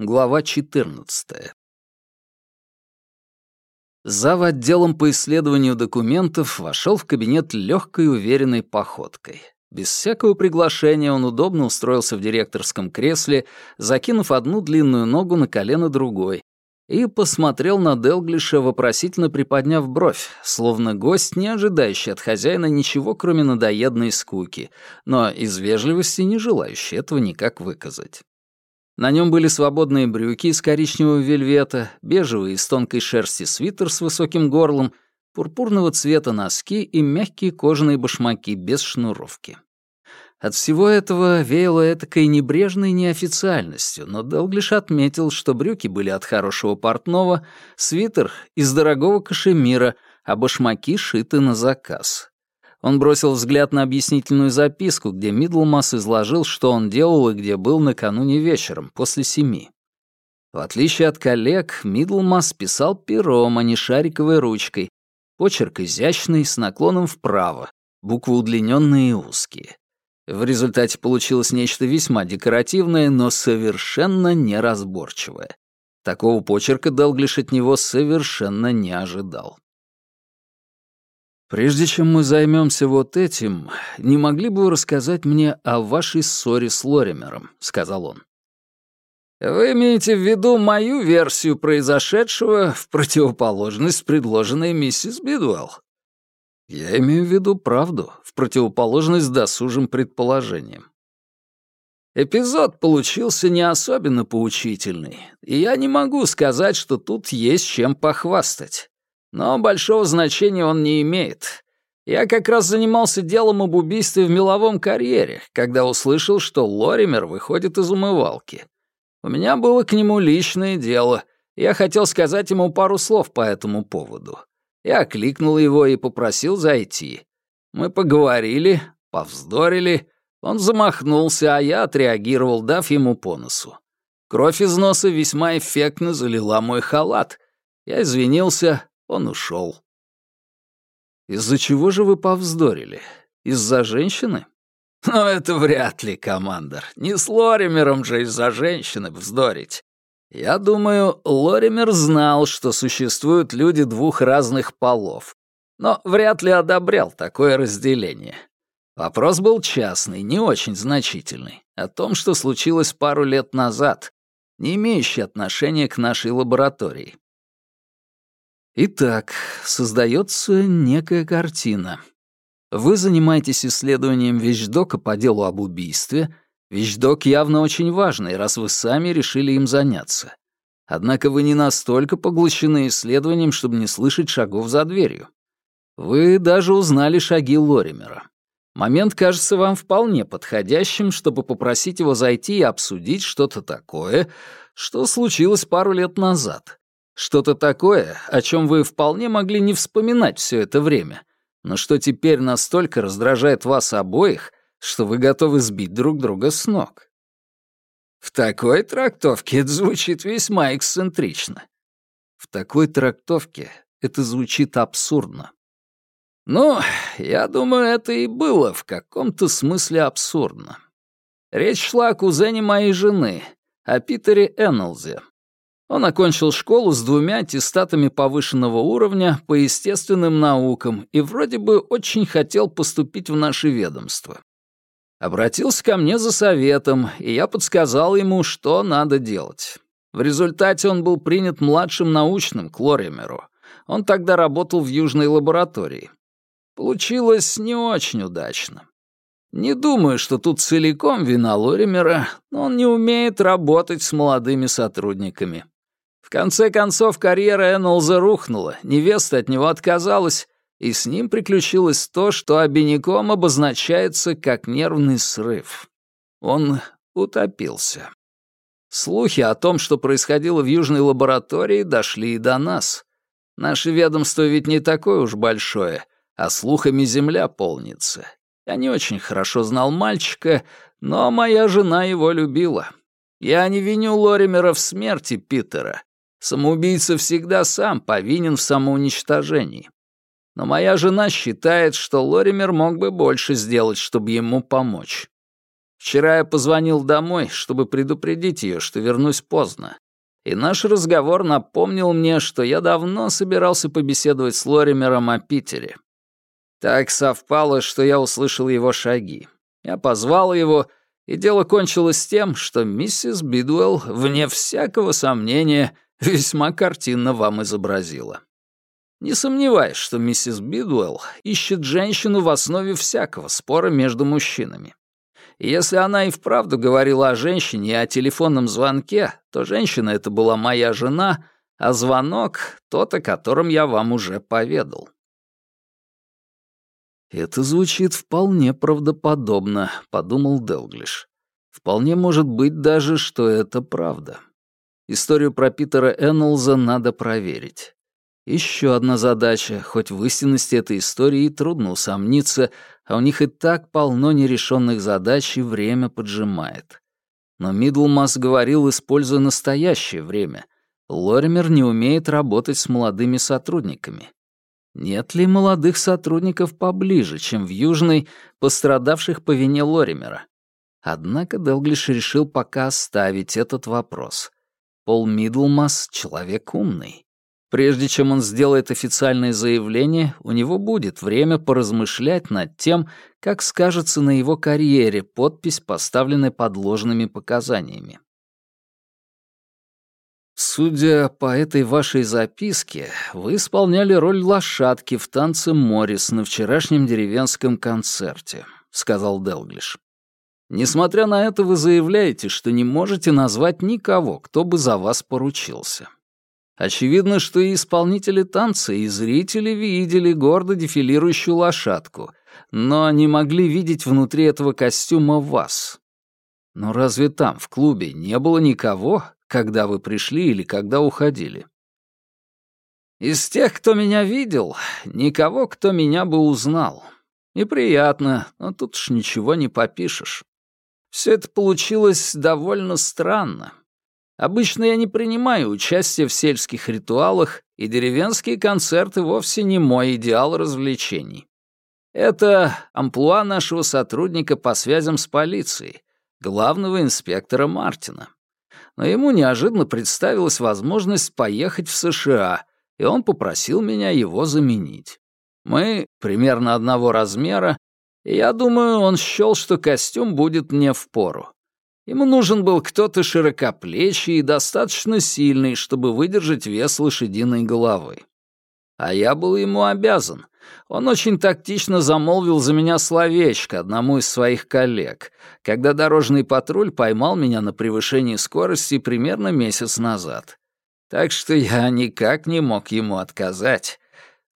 Глава 14. Зав. отделом по исследованию документов вошел в кабинет легкой уверенной походкой. Без всякого приглашения он удобно устроился в директорском кресле, закинув одну длинную ногу на колено другой, и посмотрел на Делглиша, вопросительно приподняв бровь, словно гость, не ожидающий от хозяина ничего, кроме надоедной скуки, но из вежливости не желающий этого никак выказать. На нем были свободные брюки из коричневого вельвета, бежевый из тонкой шерсти свитер с высоким горлом, пурпурного цвета носки и мягкие кожаные башмаки без шнуровки. От всего этого веяло этакой небрежной неофициальностью, но Делглиш отметил, что брюки были от хорошего портного, свитер — из дорогого кашемира, а башмаки шиты на заказ. Он бросил взгляд на объяснительную записку, где Мидлмас изложил, что он делал и где был накануне вечером, после семи. В отличие от коллег, Мидлмас писал пером, а не шариковой ручкой. Почерк изящный, с наклоном вправо, буквы удлиненные и узкие. В результате получилось нечто весьма декоративное, но совершенно неразборчивое. Такого почерка Делглиш от него совершенно не ожидал. «Прежде чем мы займемся вот этим, не могли бы вы рассказать мне о вашей ссоре с Лоримером?» — сказал он. «Вы имеете в виду мою версию произошедшего в противоположность предложенной миссис Бидуэлл?» «Я имею в виду правду, в противоположность досужим предположениям. Эпизод получился не особенно поучительный, и я не могу сказать, что тут есть чем похвастать. Но большого значения он не имеет. Я как раз занимался делом об убийстве в меловом карьере, когда услышал, что Лоример выходит из умывалки. У меня было к нему личное дело. Я хотел сказать ему пару слов по этому поводу. Я окликнул его и попросил зайти. Мы поговорили, повздорили. Он замахнулся, а я отреагировал, дав ему по носу. Кровь из носа весьма эффектно залила мой халат. Я извинился, он ушел. Из-за чего же вы повздорили? Из-за женщины? Ну, это вряд ли, командор. Не с Лоримером же из-за женщины вздорить. Я думаю, Лоример знал, что существуют люди двух разных полов, но вряд ли одобрял такое разделение. Вопрос был частный, не очень значительный, о том, что случилось пару лет назад, не имеющий отношения к нашей лаборатории. Итак, создается некая картина. Вы занимаетесь исследованием вещдока по делу об убийстве. Вещдок явно очень важный, раз вы сами решили им заняться. Однако вы не настолько поглощены исследованием, чтобы не слышать шагов за дверью. Вы даже узнали шаги Лоримера. Момент кажется вам вполне подходящим, чтобы попросить его зайти и обсудить что-то такое, что случилось пару лет назад. Что-то такое, о чем вы вполне могли не вспоминать все это время, но что теперь настолько раздражает вас обоих, что вы готовы сбить друг друга с ног. В такой трактовке это звучит весьма эксцентрично. В такой трактовке это звучит абсурдно. Ну, я думаю, это и было в каком-то смысле абсурдно. Речь шла о кузене моей жены, о Питере Эннелзе, он окончил школу с двумя аттестатами повышенного уровня по естественным наукам и вроде бы очень хотел поступить в наше ведомство. Обратился ко мне за советом, и я подсказал ему, что надо делать. В результате он был принят младшим научным к Лоримеру. Он тогда работал в южной лаборатории. Получилось не очень удачно. Не думаю, что тут целиком вина Лоримера, но он не умеет работать с молодыми сотрудниками. В конце концов, карьера Эннолза рухнула, невеста от него отказалась, и с ним приключилось то, что обиняком обозначается как нервный срыв. Он утопился. Слухи о том, что происходило в южной лаборатории, дошли и до нас. Наше ведомство ведь не такое уж большое, а слухами земля полнится. Я не очень хорошо знал мальчика, но моя жена его любила. Я не виню Лоримера в смерти Питера. Самоубийца всегда сам повинен в самоуничтожении. Но моя жена считает, что Лоример мог бы больше сделать, чтобы ему помочь. Вчера я позвонил домой, чтобы предупредить ее, что вернусь поздно. И наш разговор напомнил мне, что я давно собирался побеседовать с Лоримером о Питере. Так совпало, что я услышал его шаги. Я позвал его, и дело кончилось тем, что миссис Бидуэлл, вне всякого сомнения, весьма картинно вам изобразила. Не сомневаюсь, что миссис Бидуэлл ищет женщину в основе всякого спора между мужчинами. Если она и вправду говорила о женщине и о телефонном звонке, то женщина это была моя жена, а звонок — тот, о котором я вам уже поведал. «Это звучит вполне правдоподобно», — подумал Делглиш. «Вполне может быть даже, что это правда. Историю про Питера Эннелза надо проверить. Еще одна задача, хоть в истинности этой истории трудно усомниться, а у них и так полно нерешенных задач, и время поджимает. Но Мидлмас говорил, используя настоящее время. Лоример не умеет работать с молодыми сотрудниками. Нет ли молодых сотрудников поближе, чем в Южной, пострадавших по вине Лоримера? Однако Делглиш решил пока оставить этот вопрос. Пол Мидлмас — человек умный. Прежде чем он сделает официальное заявление, у него будет время поразмышлять над тем, как скажется на его карьере подпись, поставленная под ложными показаниями. «Судя по этой вашей записке, вы исполняли роль лошадки в танце Моррис на вчерашнем деревенском концерте», — сказал Делглиш. «Несмотря на это, вы заявляете, что не можете назвать никого, кто бы за вас поручился. Очевидно, что и исполнители танца, и зрители видели гордо дефилирующую лошадку, но не могли видеть внутри этого костюма вас. Но разве там, в клубе, не было никого, когда вы пришли или когда уходили? Из тех, кто меня видел, никого, кто меня бы узнал. Неприятно, но тут уж ничего не попишешь. Все это получилось довольно странно. Обычно я не принимаю участие в сельских ритуалах, и деревенские концерты вовсе не мой идеал развлечений. Это амплуа нашего сотрудника по связям с полицией, главного инспектора Мартина. Но ему неожиданно представилась возможность поехать в США, и он попросил меня его заменить. Мы примерно одного размера, я думаю, он счёл, что костюм будет мне впору. Ему нужен был кто-то широкоплечий и достаточно сильный, чтобы выдержать вес лошадиной головы. А я был ему обязан. Он очень тактично замолвил за меня словечко одному из своих коллег, когда дорожный патруль поймал меня на превышении скорости примерно месяц назад. Так что я никак не мог ему отказать.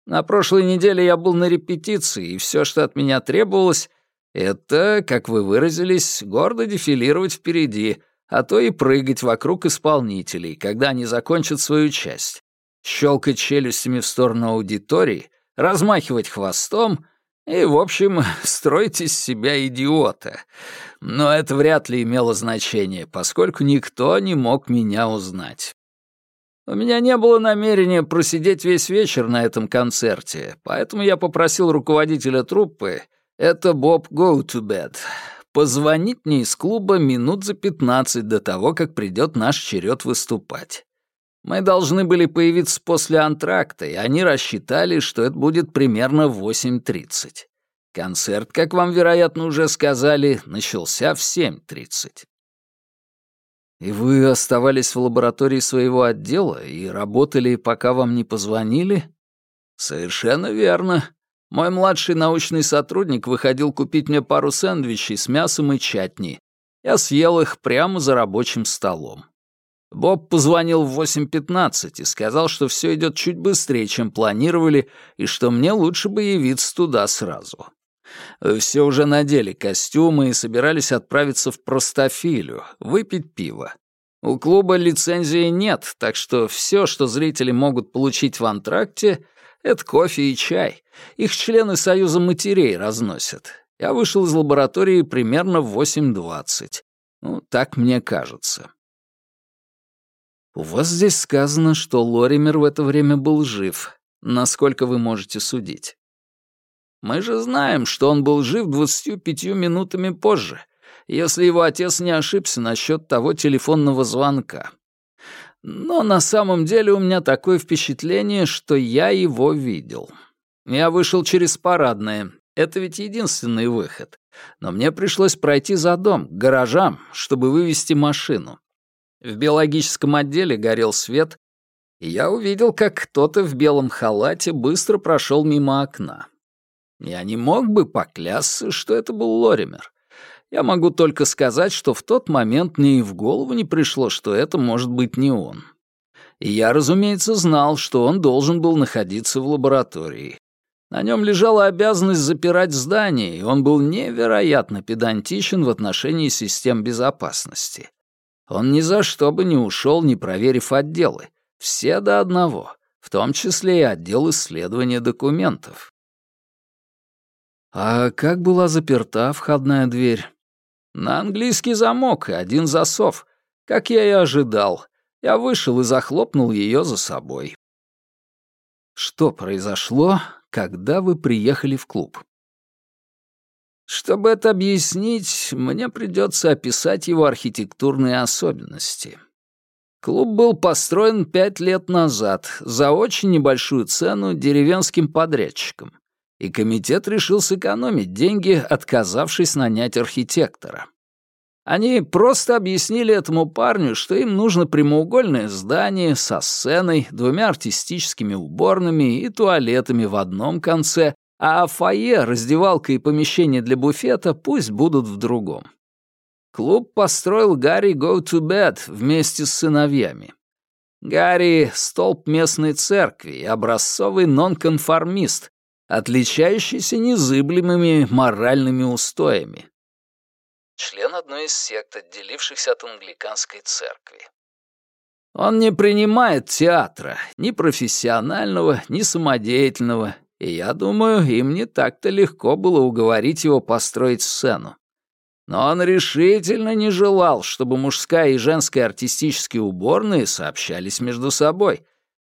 На прошлой неделе я был на репетиции, и все, что от меня требовалось, это, как вы выразились, гордо дефилировать впереди, а то и прыгать вокруг исполнителей, когда они закончат свою часть. Щелкать челюстями в сторону аудитории, размахивать хвостом и, в общем, строить из себя идиота. Но это вряд ли имело значение, поскольку никто не мог меня узнать. У меня не было намерения просидеть весь вечер на этом концерте, поэтому я попросил руководителя труппы это Боб Go-to-Bed. Позвонить мне из клуба минут за пятнадцать до того, как придет наш черед выступать. Мы должны были появиться после антракта, и они рассчитали, что это будет примерно в 8.30. Концерт, как вам, вероятно, уже сказали, начался в 7.30. И вы оставались в лаборатории своего отдела и работали, пока вам не позвонили? Совершенно верно. Мой младший научный сотрудник выходил купить мне пару сэндвичей с мясом и чатни. Я съел их прямо за рабочим столом. Боб позвонил в 8.15 и сказал, что все идет чуть быстрее, чем планировали, и что мне лучше бы явиться туда сразу. Все уже надели костюмы и собирались отправиться в простофилю, выпить пиво. У клуба лицензии нет, так что все, что зрители могут получить в антракте, это кофе и чай. Их члены Союза матерей разносят. Я вышел из лаборатории примерно в 8.20. Ну, так мне кажется. У вас здесь сказано, что Лоример в это время был жив. Насколько вы можете судить? Мы же знаем, что он был жив 25 минутами позже. если его отец не ошибся насчет того телефонного звонка. Но на самом деле у меня такое впечатление, что я его видел. Я вышел через парадное. Это ведь единственный выход. Но мне пришлось пройти за дом, к гаражам, чтобы вывести машину. В биологическом отделе горел свет, и я увидел, как кто-то в белом халате быстро прошел мимо окна. Я не мог бы поклясться, что это был Лоример. Я могу только сказать, что в тот момент мне и в голову не пришло, что это может быть не он. И я, разумеется, знал, что он должен был находиться в лаборатории. На нем лежала обязанность запирать здание, и он был невероятно педантичен в отношении систем безопасности. Он ни за что бы не ушел, не проверив отделы. Все до одного, в том числе и отдел исследования документов. А как была заперта входная дверь? На английский замок и один засов, как я и ожидал. Я вышел и захлопнул ее за собой. Что произошло, когда вы приехали в клуб? Чтобы это объяснить, мне придется описать его архитектурные особенности. Клуб был построен пять лет назад за очень небольшую цену деревенским подрядчикам, и комитет решил сэкономить деньги, отказавшись нанять архитектора. Они просто объяснили этому парню, что им нужно прямоугольное здание со сценой, двумя артистическими уборными и туалетами в одном конце а фойе, раздевалка и помещение для буфета пусть будут в другом. Клуб построил Гарри Go to Bed вместе с сыновьями. Гарри — столб местной церкви и образцовый нонконформист, отличающийся незыблемыми моральными устоями. Член одной из сект, отделившихся от англиканской церкви. Он не принимает театра, ни профессионального, ни самодеятельного, и я думаю, им не так-то легко было уговорить его построить сцену. Но он решительно не желал, чтобы мужская и женская артистические уборные сообщались между собой,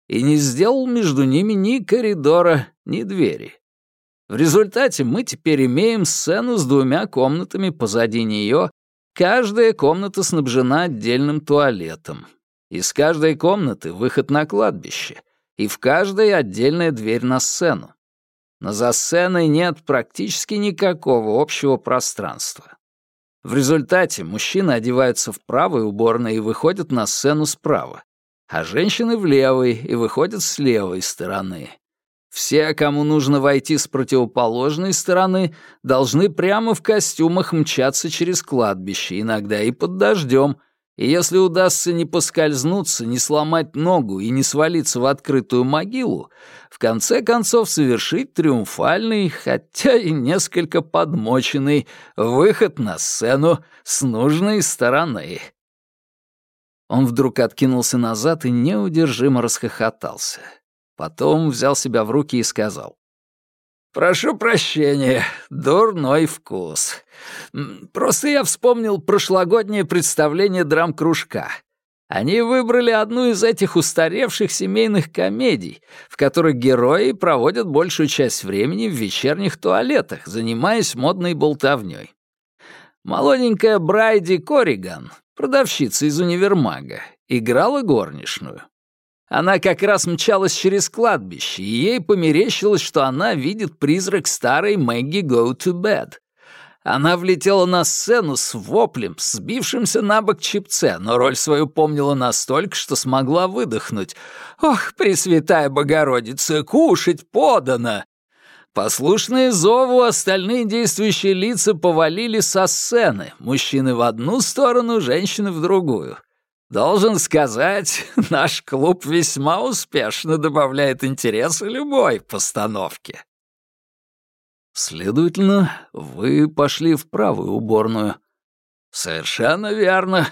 и не сделал между ними ни коридора, ни двери. В результате мы теперь имеем сцену с двумя комнатами позади нее, каждая комната снабжена отдельным туалетом. Из каждой комнаты выход на кладбище, и в каждой отдельная дверь на сцену но за сценой нет практически никакого общего пространства. В результате мужчины одеваются в правой уборной и выходят на сцену справа, а женщины в левой и выходят с левой стороны. Все, кому нужно войти с противоположной стороны, должны прямо в костюмах мчаться через кладбище, иногда и под дождем, и если удастся не поскользнуться, не сломать ногу и не свалиться в открытую могилу, в конце концов совершить триумфальный, хотя и несколько подмоченный, выход на сцену с нужной стороны. Он вдруг откинулся назад и неудержимо расхохотался. Потом взял себя в руки и сказал. «Прошу прощения, дурной вкус. Просто я вспомнил прошлогоднее представление драм-кружка. Они выбрали одну из этих устаревших семейных комедий, в которых герои проводят большую часть времени в вечерних туалетах, занимаясь модной болтовнёй. Молоденькая Брайди Кориган, продавщица из универмага, играла горничную. Она как раз мчалась через кладбище, и ей померещилось, что она видит призрак старой Мэгги Go to Bed. Она влетела на сцену с воплем, сбившимся на бок чипце, но роль свою помнила настолько, что смогла выдохнуть. «Ох, Пресвятая Богородица, кушать подано!» Послушные зову остальные действующие лица повалили со сцены, мужчины в одну сторону, женщины в другую. Должен сказать, наш клуб весьма успешно добавляет интереса любой постановке. Следовательно, вы пошли в правую уборную. Совершенно верно.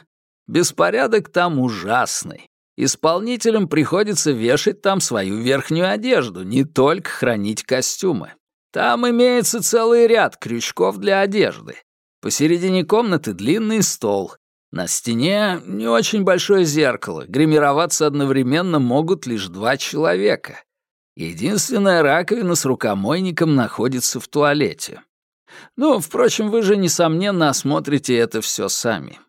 Беспорядок там ужасный. Исполнителям приходится вешать там свою верхнюю одежду, не только хранить костюмы. Там имеется целый ряд крючков для одежды. Посередине комнаты длинный стол, на стене не очень большое зеркало, гримироваться одновременно могут лишь два человека. Единственная раковина с рукомойником находится в туалете. Ну, впрочем, вы же, несомненно, осмотрите это все сами.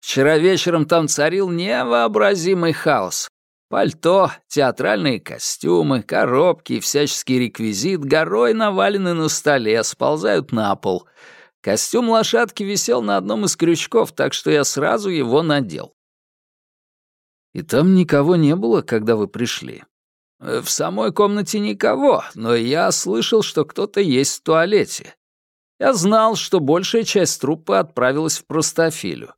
Вчера вечером там царил невообразимый хаос. Пальто, театральные костюмы, коробки и всяческий реквизит горой навалены на столе, сползают на пол. Костюм лошадки висел на одном из крючков, так что я сразу его надел. И там никого не было, когда вы пришли? Э, в самой комнате никого, но я слышал, что кто-то есть в туалете. Я знал, что большая часть труппы отправилась в простофилю.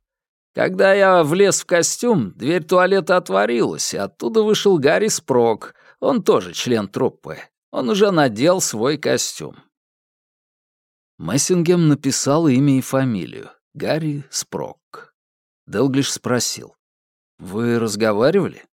Когда я влез в костюм, дверь туалета отворилась, и оттуда вышел Гарри Спрок. Он тоже член труппы. Он уже надел свой костюм. Мессингем написал имя и фамилию. Гарри Спрок. Делглиш спросил. «Вы разговаривали?»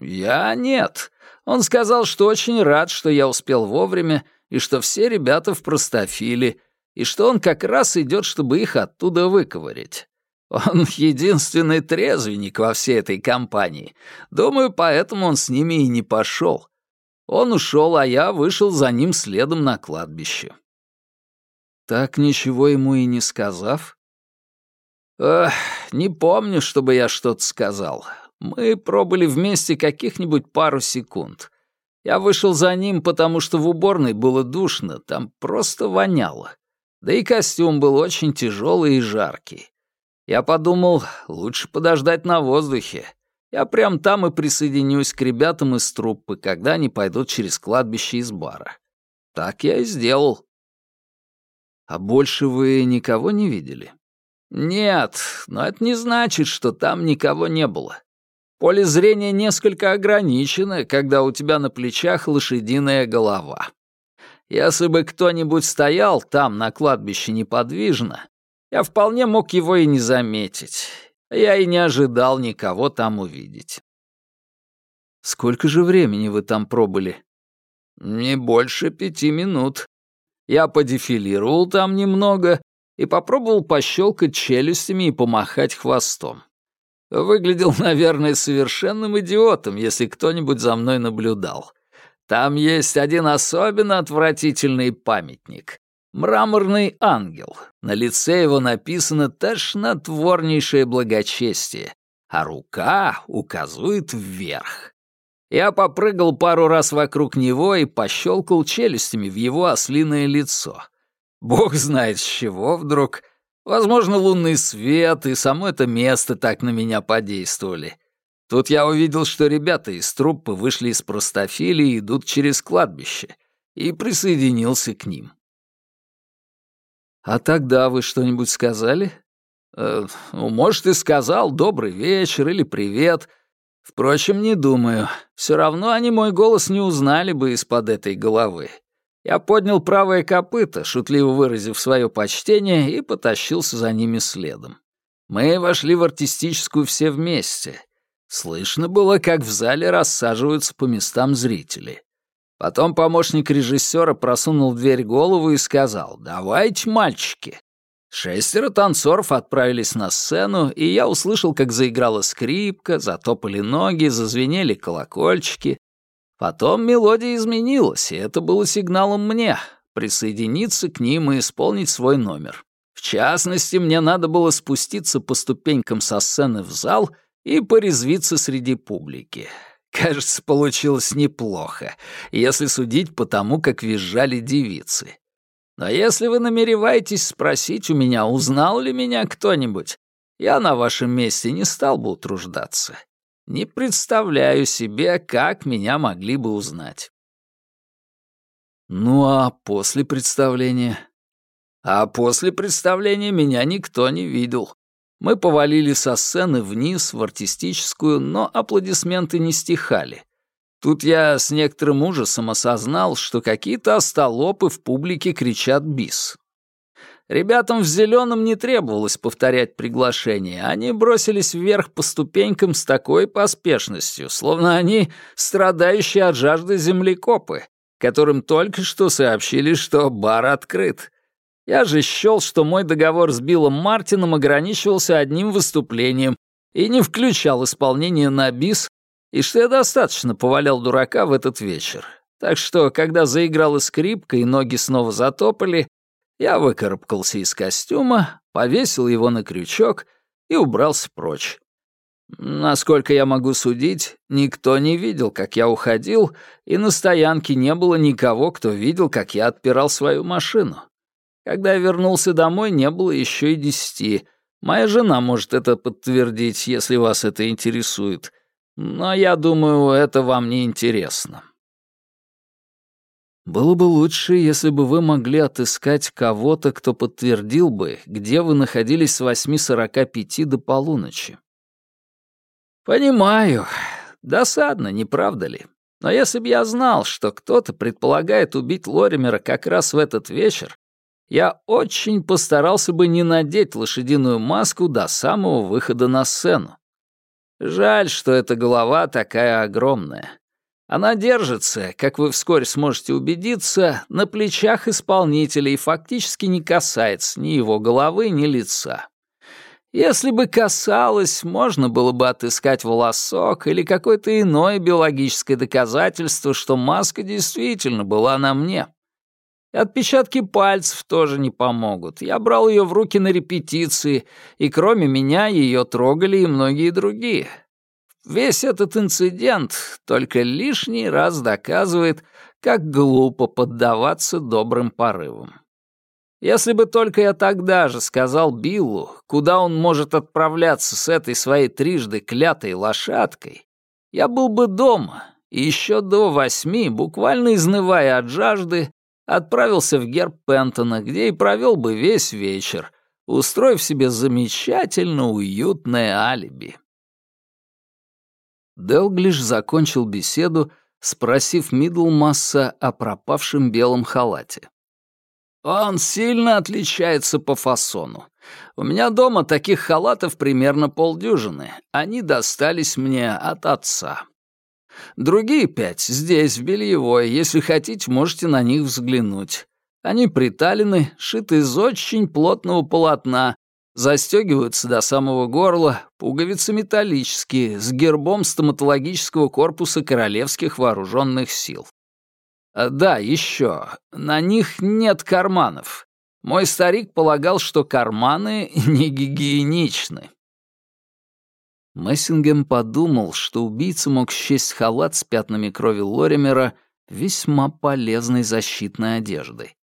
«Я нет. Он сказал, что очень рад, что я успел вовремя, и что все ребята в простофиле, и что он как раз идет, чтобы их оттуда выковырять. Он единственный трезвенник во всей этой компании. Думаю, поэтому он с ними и не пошел. Он ушел, а я вышел за ним следом на кладбище. Так ничего ему и не сказав? Эх, не помню, чтобы я что-то сказал. Мы пробыли вместе каких-нибудь пару секунд. Я вышел за ним, потому что в уборной было душно, там просто воняло. Да и костюм был очень тяжелый и жаркий. Я подумал, лучше подождать на воздухе. Я прям там и присоединюсь к ребятам из труппы, когда они пойдут через кладбище из бара. Так я и сделал. А больше вы никого не видели? Нет, но это не значит, что там никого не было. Поле зрения несколько ограничено, когда у тебя на плечах лошадиная голова. Если бы кто-нибудь стоял там на кладбище неподвижно, я вполне мог его и не заметить. Я и не ожидал никого там увидеть. Сколько же времени вы там пробыли? Не больше пяти минут. Я подефилировал там немного и попробовал пощелкать челюстями и помахать хвостом. Выглядел, наверное, совершенным идиотом, если кто-нибудь за мной наблюдал. Там есть один особенно отвратительный памятник. Мраморный ангел. На лице его написано тошнотворнейшее благочестие, а рука указывает вверх. Я попрыгал пару раз вокруг него и пощелкал челюстями в его ослиное лицо. Бог знает с чего вдруг. Возможно, лунный свет и само это место так на меня подействовали. Тут я увидел, что ребята из труппы вышли из простофили и идут через кладбище, и присоединился к ним. «А тогда вы что-нибудь сказали?» э, ну, «Может, и сказал «добрый вечер» или «привет». Впрочем, не думаю. Все равно они мой голос не узнали бы из-под этой головы. Я поднял правое копыто, шутливо выразив свое почтение, и потащился за ними следом. Мы вошли в артистическую все вместе. Слышно было, как в зале рассаживаются по местам зрители. Потом помощник режиссера просунул в дверь голову и сказал «Давайте, мальчики». Шестеро танцоров отправились на сцену, и я услышал, как заиграла скрипка, затопали ноги, зазвенели колокольчики. Потом мелодия изменилась, и это было сигналом мне присоединиться к ним и исполнить свой номер. В частности, мне надо было спуститься по ступенькам со сцены в зал и порезвиться среди публики. Кажется, получилось неплохо, если судить по тому, как визжали девицы. Но если вы намереваетесь спросить у меня, узнал ли меня кто-нибудь, я на вашем месте не стал бы утруждаться. Не представляю себе, как меня могли бы узнать. Ну а после представления? А после представления меня никто не видел. Мы повалили со сцены вниз в артистическую, но аплодисменты не стихали. Тут я с некоторым ужасом осознал, что какие-то остолопы в публике кричат «бис». Ребятам в зеленом не требовалось повторять приглашение. Они бросились вверх по ступенькам с такой поспешностью, словно они страдающие от жажды землекопы, которым только что сообщили, что бар открыт. Я же счел, что мой договор с Биллом Мартином ограничивался одним выступлением и не включал исполнение на бис, и что я достаточно повалял дурака в этот вечер. Так что, когда заиграла скрипка и ноги снова затопали, Я выкарабкался из костюма, повесил его на крючок и убрался прочь. Насколько я могу судить, никто не видел, как я уходил, и на стоянке не было никого, кто видел, как я отпирал свою машину. Когда я вернулся домой, не было еще и десяти. Моя жена может это подтвердить, если вас это интересует. Но я думаю, это вам не интересно. Было бы лучше, если бы вы могли отыскать кого-то, кто подтвердил бы, где вы находились с 8.45 до полуночи. Понимаю. Досадно, не правда ли? Но если бы я знал, что кто-то предполагает убить Лоримера как раз в этот вечер, я очень постарался бы не надеть лошадиную маску до самого выхода на сцену. Жаль, что эта голова такая огромная. Она держится, как вы вскоре сможете убедиться, на плечах исполнителя и фактически не касается ни его головы, ни лица. Если бы касалось, можно было бы отыскать волосок или какое-то иное биологическое доказательство, что маска действительно была на мне. Отпечатки пальцев тоже не помогут. Я брал ее в руки на репетиции, и кроме меня ее трогали и многие другие. Весь этот инцидент только лишний раз доказывает, как глупо поддаваться добрым порывам. Если бы только я тогда же сказал Биллу, куда он может отправляться с этой своей трижды клятой лошадкой, я был бы дома, и еще до восьми, буквально изнывая от жажды, отправился в герб Пентона, где и провел бы весь вечер, устроив себе замечательно уютное алиби. Делглиш закончил беседу, спросив Мидлмасса о пропавшем белом халате. «Он сильно отличается по фасону. У меня дома таких халатов примерно полдюжины. Они достались мне от отца. Другие пять здесь, в бельевой. Если хотите, можете на них взглянуть. Они приталены, шиты из очень плотного полотна, Застегиваются до самого горла, пуговицы металлические, с гербом стоматологического корпуса Королевских вооруженных сил. А, да, еще. На них нет карманов. Мой старик полагал, что карманы не гигиеничны. Мессингем подумал, что убийца мог счесть халат с пятнами крови Лоримера весьма полезной защитной одеждой.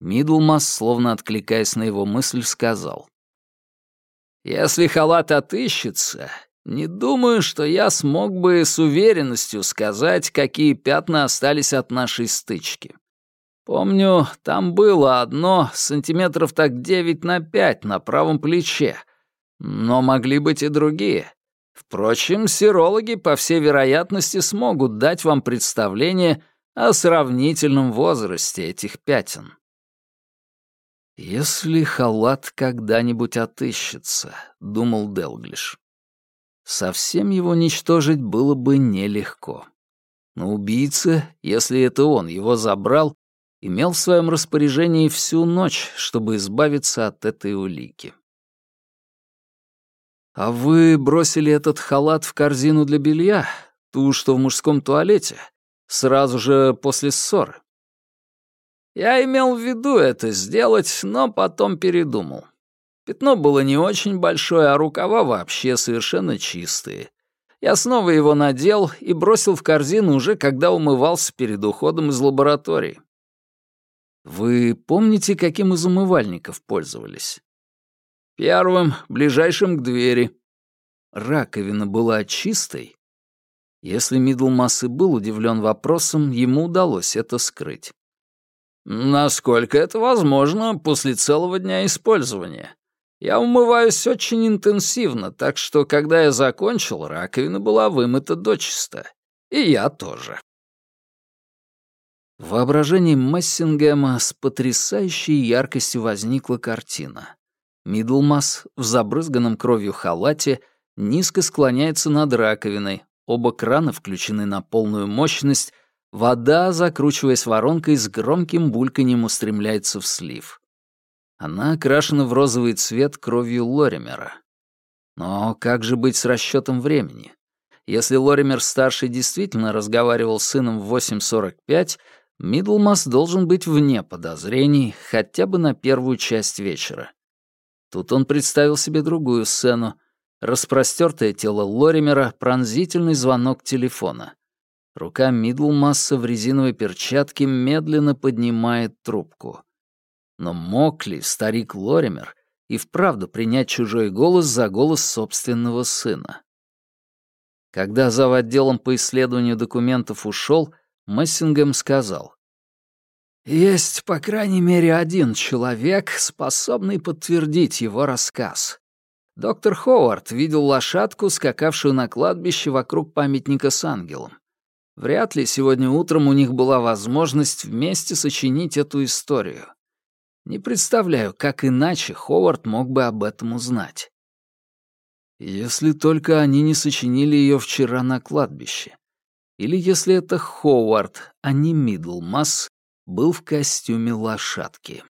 Мидлмас, словно откликаясь на его мысль, сказал. Если халат отыщется, не думаю, что я смог бы с уверенностью сказать, какие пятна остались от нашей стычки. Помню, там было одно сантиметров так девять на пять на правом плече, но могли быть и другие. Впрочем, сирологи, по всей вероятности, смогут дать вам представление о сравнительном возрасте этих пятен. «Если халат когда-нибудь отыщется», — думал Делглиш. Совсем его уничтожить было бы нелегко. Но убийца, если это он его забрал, имел в своем распоряжении всю ночь, чтобы избавиться от этой улики. «А вы бросили этот халат в корзину для белья, ту, что в мужском туалете, сразу же после ссоры?» Я имел в виду это сделать, но потом передумал. Пятно было не очень большое, а рукава вообще совершенно чистые. Я снова его надел и бросил в корзину уже когда умывался перед уходом из лаборатории. Вы помните, каким из умывальников пользовались? Первым, ближайшим к двери. Раковина была чистой? Если Мидлмасс и был удивлен вопросом, ему удалось это скрыть. Насколько это возможно после целого дня использования. Я умываюсь очень интенсивно, так что, когда я закончил, раковина была вымыта дочисто. И я тоже. В воображении Мессингема с потрясающей яркостью возникла картина. Мидлмас в забрызганном кровью халате низко склоняется над раковиной, оба крана включены на полную мощность, Вода, закручиваясь воронкой, с громким бульканьем устремляется в слив. Она окрашена в розовый цвет кровью Лоримера. Но как же быть с расчетом времени? Если Лоример-старший действительно разговаривал с сыном в 8.45, Мидлмас должен быть вне подозрений хотя бы на первую часть вечера. Тут он представил себе другую сцену. Распростертое тело Лоримера, пронзительный звонок телефона. Рука Мидлмасса в резиновой перчатке медленно поднимает трубку. Но мог ли старик Лоример и вправду принять чужой голос за голос собственного сына? Когда зав. отделом по исследованию документов ушел, Мессингем сказал. «Есть, по крайней мере, один человек, способный подтвердить его рассказ. Доктор Ховард видел лошадку, скакавшую на кладбище вокруг памятника с ангелом. Вряд ли сегодня утром у них была возможность вместе сочинить эту историю. Не представляю, как иначе Ховард мог бы об этом узнать. Если только они не сочинили ее вчера на кладбище. Или если это Ховард, а не Мидлмасс, был в костюме лошадки.